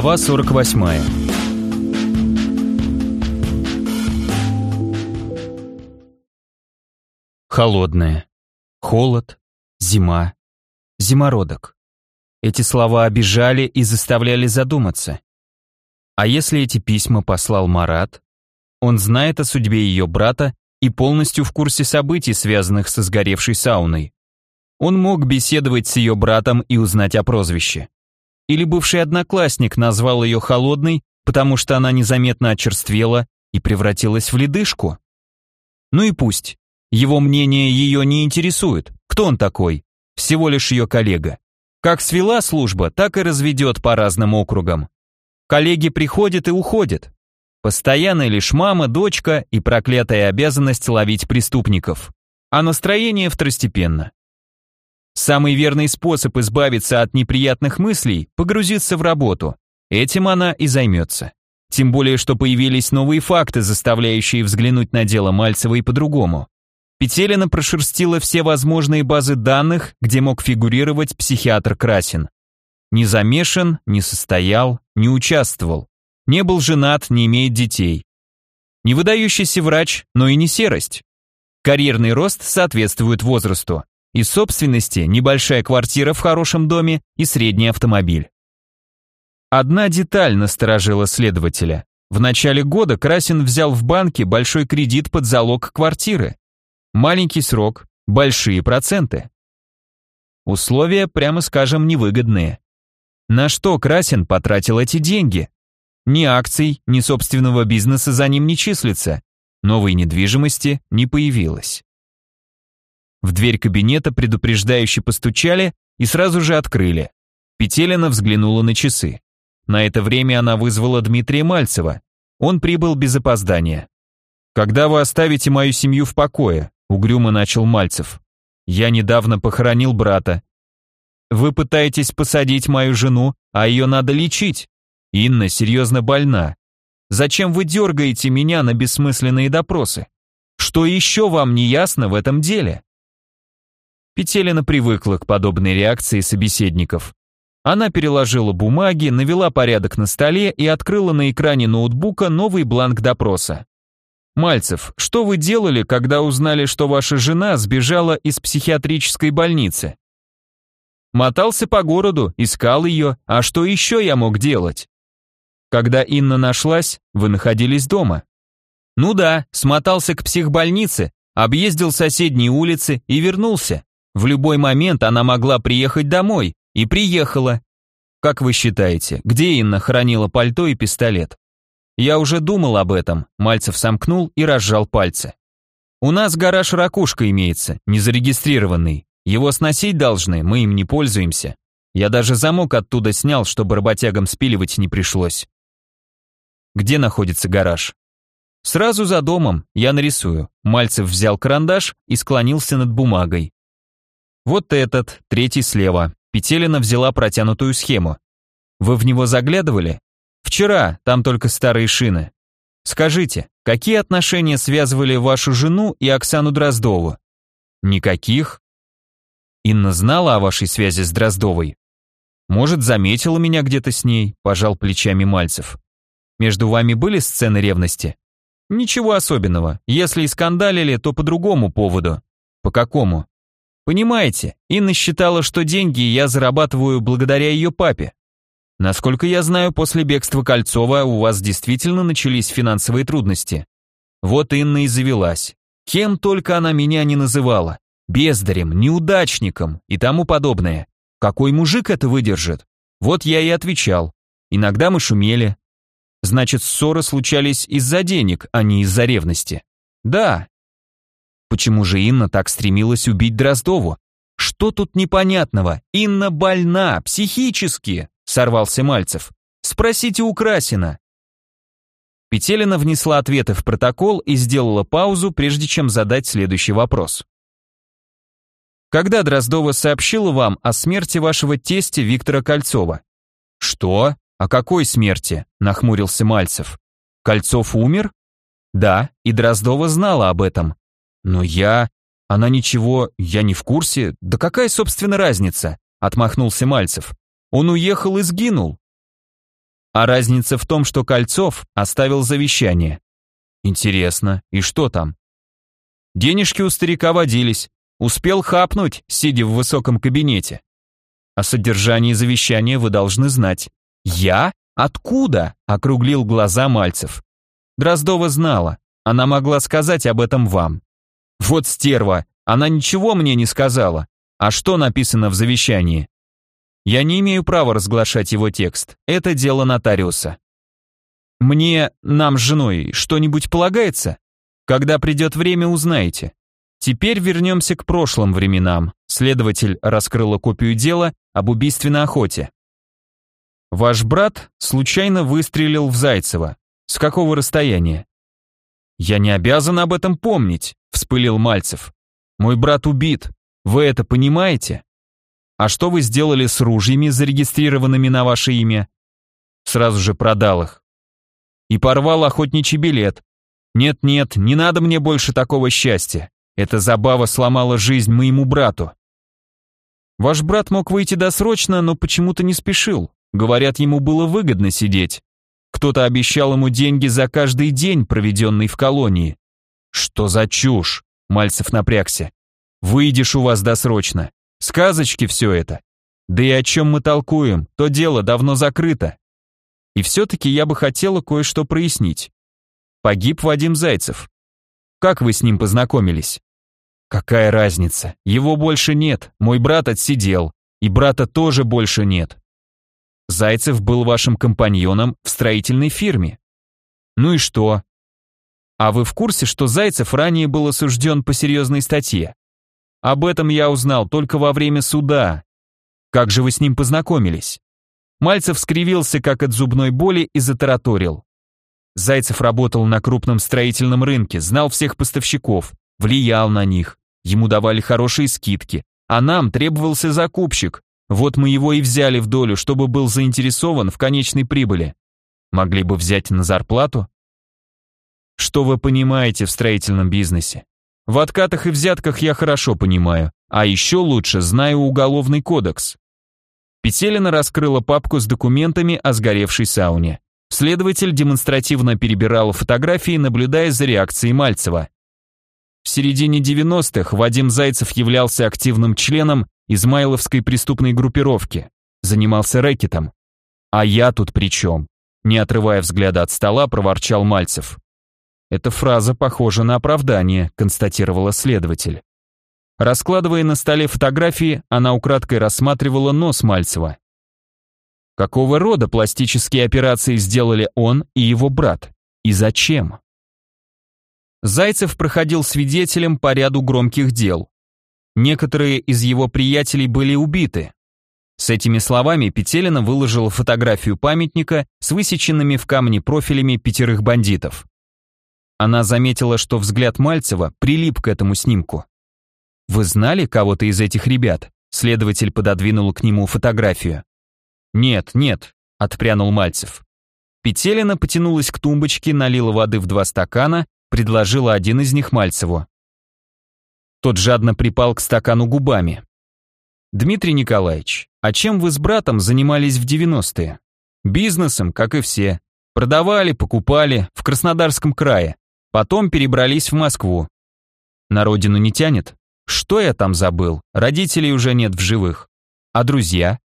Глава 48 Холодная. Холод. Зима. Зимородок. Эти слова обижали и заставляли задуматься. А если эти письма послал Марат? Он знает о судьбе ее брата и полностью в курсе событий, связанных со сгоревшей сауной. Он мог беседовать с ее братом и узнать о прозвище. Или бывший одноклассник назвал ее холодной, потому что она незаметно очерствела и превратилась в ледышку? Ну и пусть. Его мнение ее не интересует. Кто он такой? Всего лишь ее коллега. Как свела служба, так и разведет по разным округам. Коллеги приходят и уходят. Постоянно лишь мама, дочка и проклятая обязанность ловить преступников. А настроение второстепенно. Самый верный способ избавиться от неприятных мыслей – погрузиться в работу. Этим она и займется. Тем более, что появились новые факты, заставляющие взглянуть на дело Мальцевой по-другому. Петелина прошерстила все возможные базы данных, где мог фигурировать психиатр Красин. Не замешан, не состоял, не участвовал. Не был женат, не имеет детей. Не выдающийся врач, но и не серость. Карьерный рост соответствует возрасту. Из собственности небольшая квартира в хорошем доме и средний автомобиль. Одна деталь насторожила следователя. В начале года Красин взял в банке большой кредит под залог квартиры. Маленький срок, большие проценты. Условия, прямо скажем, невыгодные. На что Красин потратил эти деньги? Ни акций, ни собственного бизнеса за ним не числится. Новой недвижимости не появилось. В дверь кабинета предупреждающе постучали и сразу же открыли. Петелина взглянула на часы. На это время она вызвала Дмитрия Мальцева. Он прибыл без опоздания. «Когда вы оставите мою семью в покое?» Угрюмо начал Мальцев. «Я недавно похоронил брата. Вы пытаетесь посадить мою жену, а ее надо лечить. Инна серьезно больна. Зачем вы дергаете меня на бессмысленные допросы? Что еще вам не ясно в этом деле?» Петелина привыкла к подобной реакции собеседников. Она переложила бумаги, навела порядок на столе и открыла на экране ноутбука новый бланк допроса. Мальцев, что вы делали, когда узнали, что ваша жена сбежала из психиатрической больницы? Мотался по городу, искал ее, а что еще я мог делать? Когда Инна нашлась, вы находились дома. Ну да, смотался к психбольнице, объездил соседние улицы и вернулся. В любой момент она могла приехать домой, и приехала. Как вы считаете, где Инна хранила пальто и пистолет? Я уже думал об этом, Мальцев сомкнул и разжал пальцы. У нас гараж «Ракушка» имеется, незарегистрированный. Его сносить должны, мы им не пользуемся. Я даже замок оттуда снял, чтобы работягам спиливать не пришлось. Где находится гараж? Сразу за домом, я нарисую. Мальцев взял карандаш и склонился над бумагой. Вот этот, третий слева. Петелина взяла протянутую схему. Вы в него заглядывали? Вчера, там только старые шины. Скажите, какие отношения связывали вашу жену и Оксану Дроздову? Никаких. Инна знала о вашей связи с Дроздовой? Может, заметила меня где-то с ней, пожал плечами Мальцев. Между вами были сцены ревности? Ничего особенного. Если и скандалили, то по другому поводу. По какому? Понимаете, Инна считала, что деньги я зарабатываю благодаря ее папе. Насколько я знаю, после бегства Кольцова у вас действительно начались финансовые трудности. Вот Инна и завелась. Кем только она меня не называла. Бездарем, неудачником и тому подобное. Какой мужик это выдержит? Вот я и отвечал. Иногда мы шумели. Значит, ссоры случались из-за денег, а не из-за ревности. Да. Почему же Инна так стремилась убить Дроздову? Что тут непонятного? Инна больна, психически сорвался Мальцев. Спросите у Красина. Петелина внесла ответы в протокол и сделала паузу, прежде чем задать следующий вопрос. Когда Дроздова сообщила вам о смерти вашего тестя Виктора Кольцова? Что? О какой смерти? нахмурился Мальцев. Кольцов умер? Да, и Дроздова знала об этом. Но я... Она ничего, я не в курсе. Да какая, собственно, разница? Отмахнулся Мальцев. Он уехал и сгинул. А разница в том, что Кольцов оставил завещание. Интересно, и что там? Денежки у старика водились. Успел хапнуть, сидя в высоком кабинете. О содержании завещания вы должны знать. Я? Откуда? Округлил глаза Мальцев. Дроздова знала. Она могла сказать об этом вам. Вот стерва, она ничего мне не сказала. А что написано в завещании? Я не имею права разглашать его текст. Это дело нотариуса. Мне, нам с женой, что-нибудь полагается? Когда придет время, узнаете. Теперь вернемся к прошлым временам. Следователь раскрыла копию дела об убийственной охоте. Ваш брат случайно выстрелил в Зайцева. С какого расстояния? Я не обязан об этом помнить, вспылил Мальцев. Мой брат убит. Вы это понимаете? А что вы сделали с ружьями, зарегистрированными на ваше имя? Сразу же продал их. И порвал охотничий билет. Нет-нет, не надо мне больше такого счастья. Эта забава сломала жизнь моему брату. Ваш брат мог выйти досрочно, но почему-то не спешил. Говорят, ему было выгодно сидеть. Кто-то обещал ему деньги за каждый день, проведенный в колонии. Что за чушь? Мальцев напрягся. Выйдешь у вас досрочно. Сказочки все это. Да и о чем мы толкуем, то дело давно закрыто. И все-таки я бы хотела кое-что прояснить. Погиб Вадим Зайцев. Как вы с ним познакомились? Какая разница? Его больше нет, мой брат отсидел, и брата тоже больше нет. Зайцев был вашим компаньоном в строительной фирме. Ну и что? А вы в курсе, что Зайцев ранее был осужден по серьезной статье? Об этом я узнал только во время суда. Как же вы с ним познакомились? Мальцев скривился, как от зубной боли, и затараторил. Зайцев работал на крупном строительном рынке, знал всех поставщиков, влиял на них. Ему давали хорошие скидки, а нам требовался закупщик. Вот мы его и взяли в долю, чтобы был заинтересован в конечной прибыли. Могли бы взять на зарплату? Что вы понимаете в строительном бизнесе? В откатах и взятках я хорошо понимаю, а еще лучше знаю уголовный кодекс. Петелина раскрыла папку с документами о сгоревшей сауне. Следователь демонстративно перебирал фотографии, наблюдая за реакцией Мальцева. В середине 90-х Вадим Зайцев являлся активным членом Измайловской преступной группировки, занимался рэкетом. А я тут при чем? Не отрывая взгляда от стола, проворчал Мальцев. Эта фраза похожа на оправдание, констатировала следователь. Раскладывая на столе фотографии, она украдкой рассматривала нос Мальцева. Какого рода пластические операции сделали он и его брат? И зачем? Зайцев проходил свидетелем по ряду громких дел. Некоторые из его приятелей были убиты. С этими словами Петелина выложила фотографию памятника с высеченными в камне профилями пятерых бандитов. Она заметила, что взгляд Мальцева прилип к этому снимку. «Вы знали кого-то из этих ребят?» Следователь пододвинул к нему фотографию. «Нет, нет», — отпрянул Мальцев. Петелина потянулась к тумбочке, налила воды в два стакана предложила один из них Мальцеву. Тот жадно припал к стакану губами. «Дмитрий Николаевич, а чем вы с братом занимались в 90-е?» «Бизнесом, как и все. Продавали, покупали, в Краснодарском крае. Потом перебрались в Москву. На родину не тянет? Что я там забыл? Родителей уже нет в живых. А друзья?»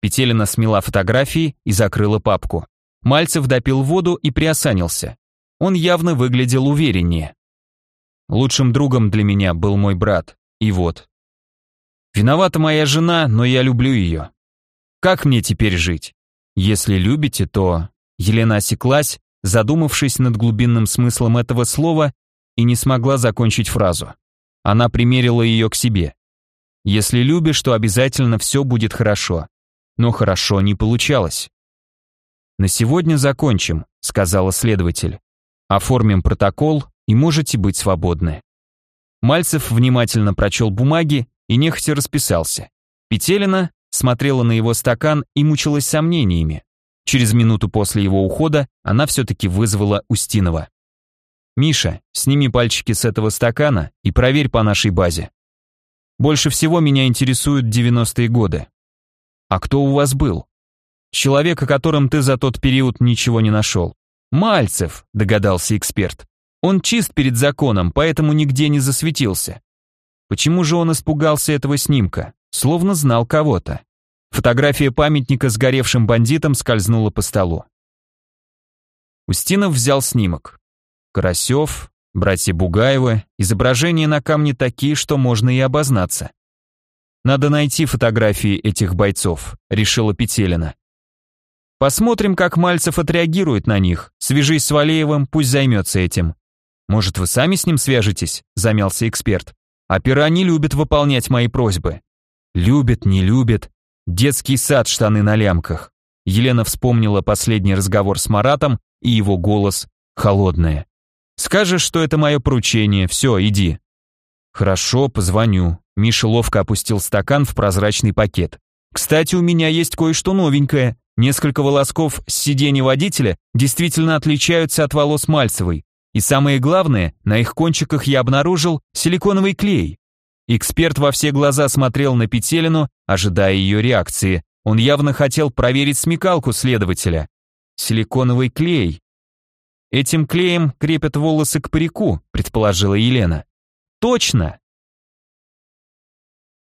Петелина смела фотографии и закрыла папку. Мальцев допил воду и приосанился. Он явно выглядел увереннее. Лучшим другом для меня был мой брат, и вот. Виновата моя жена, но я люблю ее. Как мне теперь жить? Если любите, то... Елена осеклась, задумавшись над глубинным смыслом этого слова, и не смогла закончить фразу. Она примерила ее к себе. Если любишь, то обязательно все будет хорошо. Но хорошо не получалось. «На сегодня закончим», — сказала следователь. Оформим протокол и можете быть свободны. Мальцев внимательно прочел бумаги и нехотя расписался. Петелина смотрела на его стакан и мучилась сомнениями. Через минуту после его ухода она все-таки вызвала Устинова. «Миша, сними пальчики с этого стакана и проверь по нашей базе. Больше всего меня интересуют 90-е годы. А кто у вас был? Человек, о котором ты за тот период ничего не нашел. Мальцев, догадался эксперт. Он чист перед законом, поэтому нигде не засветился. Почему же он испугался этого снимка? Словно знал кого-то. Фотография памятника сгоревшим бандитам скользнула по столу. Устинов взял снимок. Карасев, братья Бугаевы, изображения на камне такие, что можно и обознаться. Надо найти фотографии этих бойцов, решила Петелина. Посмотрим, как Мальцев отреагирует на них. Свяжись с Валеевым, пусть займется этим. Может, вы сами с ним свяжетесь? Замялся эксперт. Опера не любит выполнять мои просьбы. Любит, не любит. Детский сад, штаны на лямках. Елена вспомнила последний разговор с Маратом и его голос холодное. «Скажешь, что это мое поручение, все, иди». «Хорошо, позвоню». Миша ловко опустил стакан в прозрачный пакет. «Кстати, у меня есть кое-что новенькое. Несколько волосков с сиденья водителя действительно отличаются от волос Мальцевой. И самое главное, на их кончиках я обнаружил силиконовый клей. Эксперт во все глаза смотрел на Петелину, ожидая ее реакции. Он явно хотел проверить смекалку следователя. Силиконовый клей. Этим клеем крепят волосы к парику, предположила Елена. Точно,